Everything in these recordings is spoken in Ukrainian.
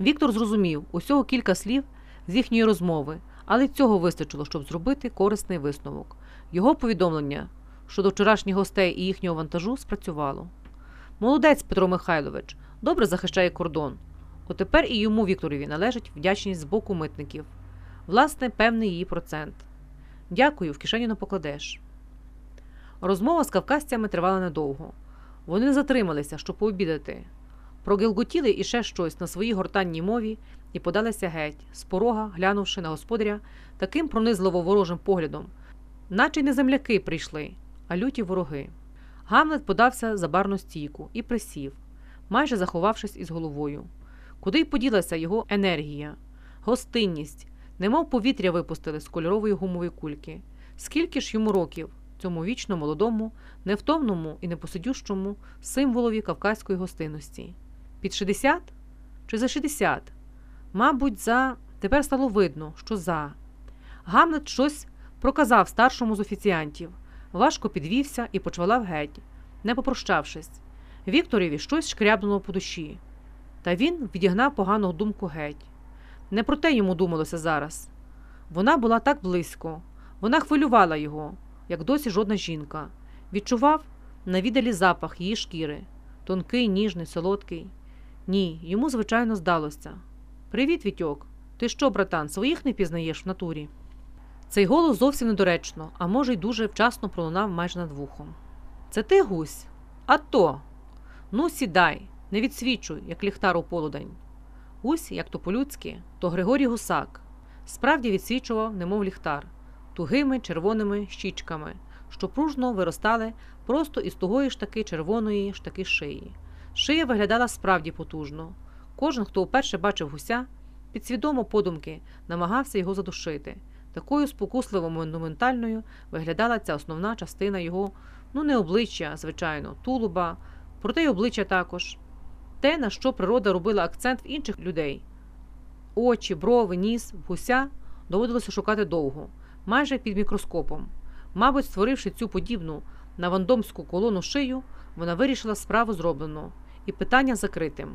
Віктор зрозумів усього кілька слів з їхньої розмови, але цього вистачило, щоб зробити корисний висновок. Його повідомлення щодо вчорашніх гостей і їхнього вантажу спрацювало. Молодець Петро Михайлович добре захищає кордон. Отепер і йому Вікторові належить вдячність з боку митників. Власне, певний її процент. Дякую, в кишеню не покладеш. Розмова з кавказцями тривала недовго. Вони затрималися, щоб пообідати. Прогелготіли іще щось на своїй гортанній мові і подалися геть, з порога, глянувши на господаря таким пронизливо ворожим поглядом, наче не земляки прийшли, а люті вороги. Гамлет подався за барну стійку і присів, майже заховавшись із головою. Куди й поділася його енергія, гостинність, немов повітря випустили з кольорової гумової кульки. Скільки ж йому років, цьому вічно молодому, невтомному і непосидющому символові кавказької гостинності? Під 60? Чи за 60? Мабуть, за тепер стало видно, що за. Гамлет щось проказав старшому з офіціантів, важко підвівся і почвалав геть, не попрощавшись. Вікторові щось шкрябнуло по душі. Та він відігнав погану думку геть. Не про те йому думалося зараз. Вона була так близько, вона хвилювала його, як досі жодна жінка. Відчував навідалі запах її шкіри, тонкий, ніжний, солодкий. Ні, йому, звичайно, здалося. Привіт, Вітьок. Ти що, братан, своїх не пізнаєш в натурі? Цей голос зовсім недоречно, а може, й дуже вчасно пролунав майже над вухом. Це ти, гусь? А то. Ну, сідай, не відсвічуй, як ліхтар у полудень. Гусь, як то по-людськи, то Григорій Гусак. Справді відсвічував, немов ліхтар, тугими червоними щічками, що пружно виростали просто із тугої ж таки червоної ж таки шиї. Шия виглядала справді потужно. Кожен, хто вперше бачив гуся, підсвідомо подумки намагався його задушити. Такою спокусливо монументальною виглядала ця основна частина його, ну не обличчя, звичайно, тулуба, проте й обличчя також. Те, на що природа робила акцент в інших людей. Очі, брови, ніс, гуся доводилося шукати довго, майже під мікроскопом. Мабуть, створивши цю подібну на вандомську колону шию, вона вирішила справу зроблено і питання закритим.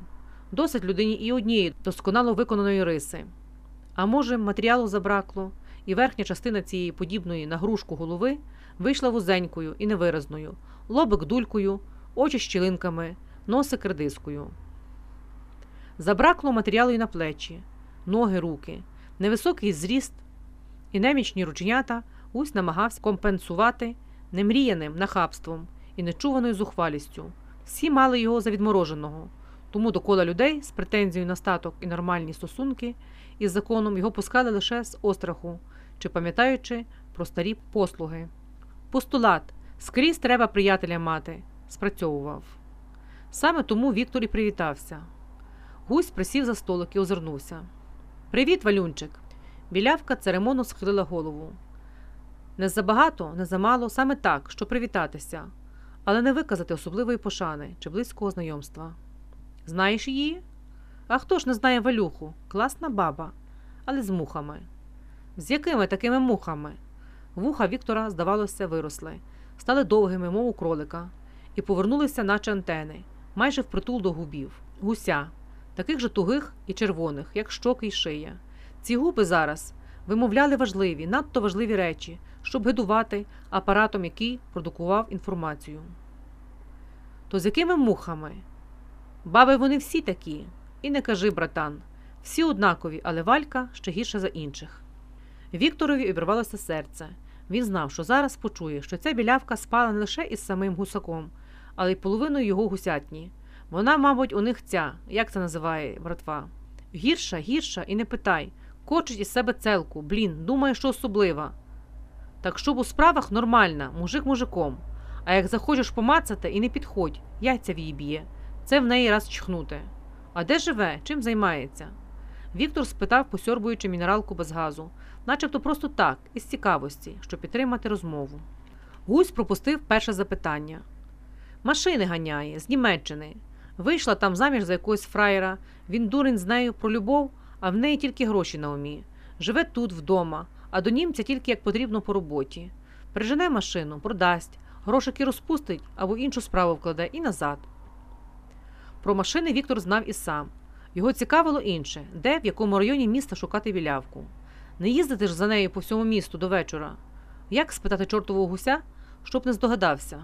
Досить людині і однієї досконало виконаної риси. А може, матеріалу забракло, і верхня частина цієї подібної на грушку голови вийшла вузенькою і невиразною, лобик дулькою, очі щілинками, носик редискою. Забракло матеріалу і на плечі, ноги, руки, невисокий зріст і немічні рученята Гусь намагався компенсувати немріяним нахабством і нечуваною зухвалістю. Всі мали його за відмороженого, тому до кола людей з претензією на статок і нормальні стосунки із законом його пускали лише з остраху чи пам'ятаючи про старі послуги. Постулат скрізь треба приятеля мати, спрацьовував. Саме тому Віктор і привітався. Гусь присів за столик і озирнувся. Привіт, валюнчик. Білявка церемонно схилила голову. Не забагато, не замало, саме так, щоб привітатися, але не виказати особливої пошани чи близького знайомства. Знаєш її? А хто ж не знає валюху? Класна баба, але з мухами. З якими такими мухами? Вуха Віктора, здавалося, виросли, стали довгими, мов у кролика, і повернулися, наче антени, майже впритул до губів, гуся, таких же тугих і червоних, як щоки й шия. Ці губи зараз вимовляли важливі, надто важливі речі, щоб гидувати апаратом, який продукував інформацію. То з якими мухами? Баби вони всі такі. І не кажи, братан, всі однакові, але валька ще гірша за інших. Вікторові обірвалося серце. Він знав, що зараз почує, що ця білявка спала не лише із самим гусаком, але й половиною його гусятні. Вона, мабуть, у них ця, як це називає братва. Гірша, гірша, і не питай. Кочить із себе целку, блін, думає, що особлива. Так щоб у справах нормальна, мужик мужиком. А як захочеш помацати і не підходь, яйця в її б'є. Це в неї раз чхнути. А де живе? Чим займається? Віктор спитав, посьорбуючи мінералку без газу, начебто просто так, із цікавості, щоб підтримати розмову. Гусь пропустив перше запитання. Машини ганяє, з Німеччини. Вийшла там заміж за якогось фраєра, він дурень з нею про любов, а в неї тільки гроші на умі. Живе тут, вдома, а до німця тільки як потрібно по роботі. Прижене машину, продасть, грошики розпустить або іншу справу вкладе і назад. Про машини Віктор знав і сам. Його цікавило інше, де в якому районі міста шукати білявку. Не їздити ж за нею по всьому місту до вечора. Як спитати чортового гуся, щоб не здогадався.